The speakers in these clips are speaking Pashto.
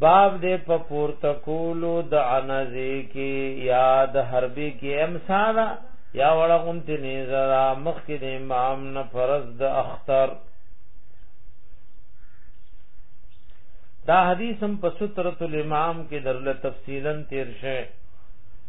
باب دې په پورته کولو د انزي کې یاد حربي کې امثال یا وړه غونتی نه زرا مخ کې د امام نه فرض د اختر دا حدیث هم په سترۃ الامام کې درله تفصیلا تیر شوی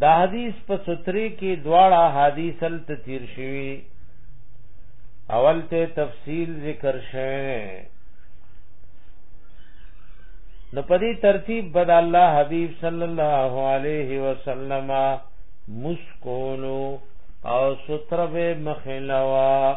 دا حدیث په ستری کې دواړه حدیث ال تیر شوی اول ته تفصیل ذکر شوه نو په دې ترتیب بد الله حبیب صلی الله علیه وسلم مسکولو او ستر به مخلوا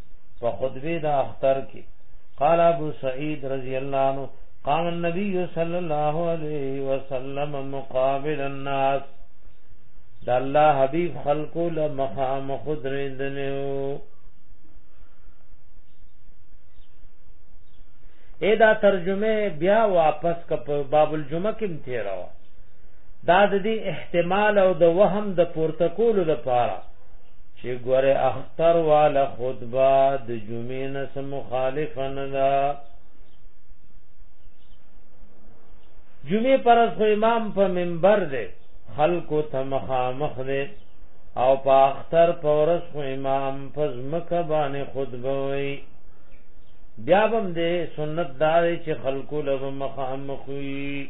په خطبه د اختر کې قال ابو سعید رضی الله عنه قام النبي صلى الله عليه وسلم مقابل الناس د الله حبيب خلقو له مخام خدرې دنیو اې دا ترجمه بیا واپس کپ باب الجمعه کې تیرا دا د دې احتمال او د وهم د پورته کولو لپاره چې ګوره اختر والا خطبه د جمعې نه سم مخالف نه ده جمعې پر خو امام په منبر دی خلکو ته مخامخ دی او په اختر په ورځ خو امام په ځمکه باندې خطبه وي بیا بم دې سنت دار چې خلکو له مخامخ وي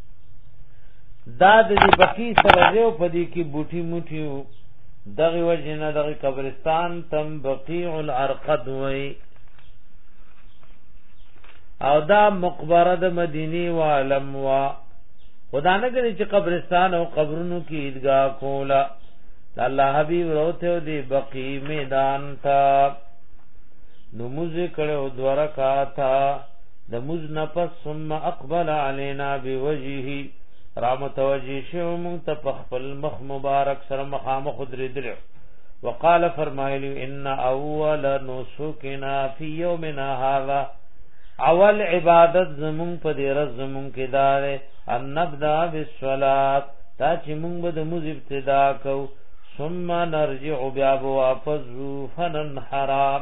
دا د دې بقی سره یو پدې کې بوټي موټي دغه وجنه دغه قبرستان تم بقیع الارقد وای او دا مقبره د مدینه و علم وا خدا نه کوي چې قبرستان او قبرونو کې عیدګاه کولا الله حبیب روته دی بقی میدان تا نموز کړو دورکا تا د موز نفس ثم اقبل علينا بوجهه را متوجه شو مونږ ته په خپل مخ مبارک سره مخامخ درېدل وقال فرمایلی ان اول نسکنا فی یومنا هذا اول عبادت زمون په دې رز زمون کې دار ان نبدا بالصلاه تا چې مونږ به د موز ابتدا کو ثم نرجع بیا واپس فنن حرام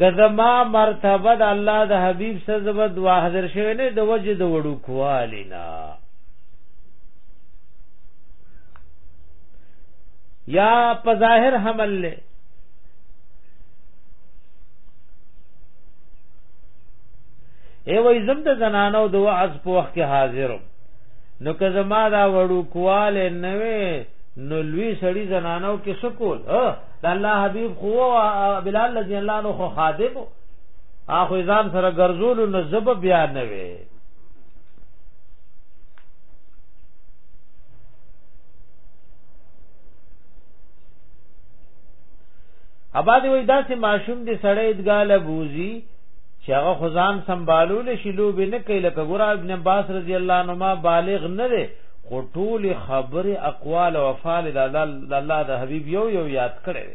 کزما مرتبه د الله د حبیب سره زبد واحذر شوی نه د وجه د وړو کوالینا یا په ظاهر حمل له ای وای زم د زنانو د وعظ په وخت کې حاضرم نو که زما دا وړو کواله نه وي نو لوی سړی زنانو کې سکول ها د الله حبيب خو بلال رضی الله عنه خو خادم اخو ځان سره ګرځول نو زب بیا نه وي ابا دی وای دا چې ماشوم دې سړی ادګاله بوزي چې هغه خزان سنبالول شي لوب نه کوي لکه ګور ابن عباس رضی الله عنه ما بالغ نه دی خو ټول خبر اقوال او افعال د الله د حبيب یو یو یاد کړي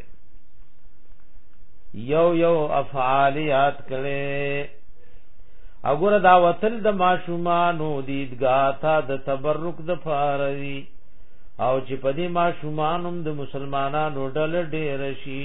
یو یو افعال یاد کړي اګوره دا وتل د ماشومانو دیدګا تا د تبرک د فاري او چې په دې ماشومانو د مسلمانانو ډل ډېر شي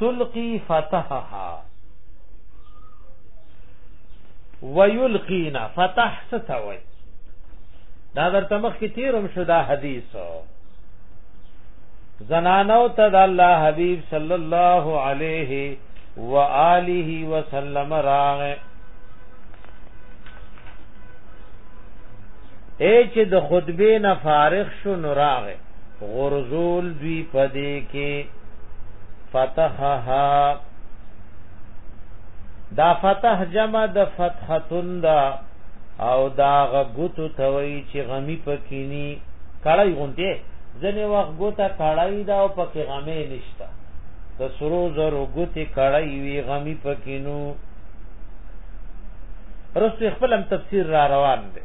تلقي فتحها ويلقينا فتح ستوي دا درته مخ کې تیرم شو دا حدیث زنانو ته د الله حبیب صلی الله علیه و آله وسلم راغ اے چې د خطبه نه فارغ شو نو راغه غرزول دوی پدې کې فتحها دا فتح جمع د فتحتن دا او دا غوتو توي چې غمی پکینی کړای غونته ځنه وخت ګوته کړای دا او پکې غمه نشتا د سرو زرو ګوته کړای وی غمی پکینو رسو خپلم تفسیر را روان دی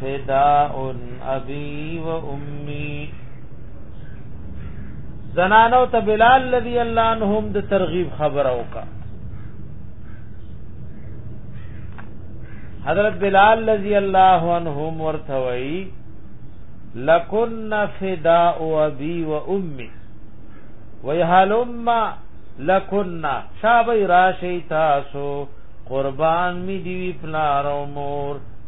فداء ابي وامي زنانو ته بلال رضی الله عنهم د ترغیب خبره وکا حضرت بلال رضی الله عنهم ورته وی لکن فداء ابي وامي ويهلما لکن شابه راشی تاسو قربان می دیوی پلار او مور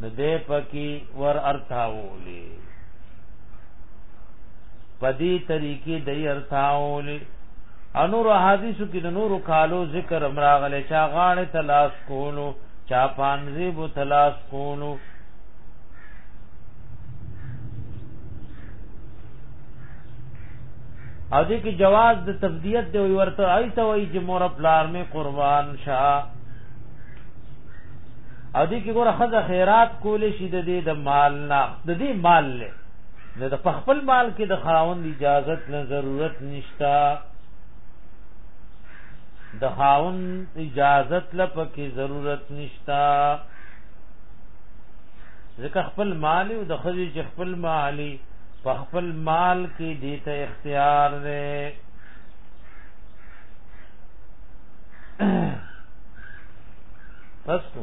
نو دې پکې ور ارتاولې پدی طریقې د ارتاولې انور حدیثو کې د نورو کالو ذکر امراغله چا غاړه تلاش کولو چا پانځي بو تلاش کولو او دې کې جواز د تبدیت دی ورته آی ته وای چې مور پلار می قربان شاه او دې کې ګوره خزه خیرات کول شي د دې د مال نه د دې مال له نه د خپل مال کې د خاوند اجازت نه ضرورت نشتا د خاوند اجازت له پکې ضرورت نشتا ځکه خپل مال او د خزه چې خپل مالی په خپل مال کې دې ته اختیار دی بس کو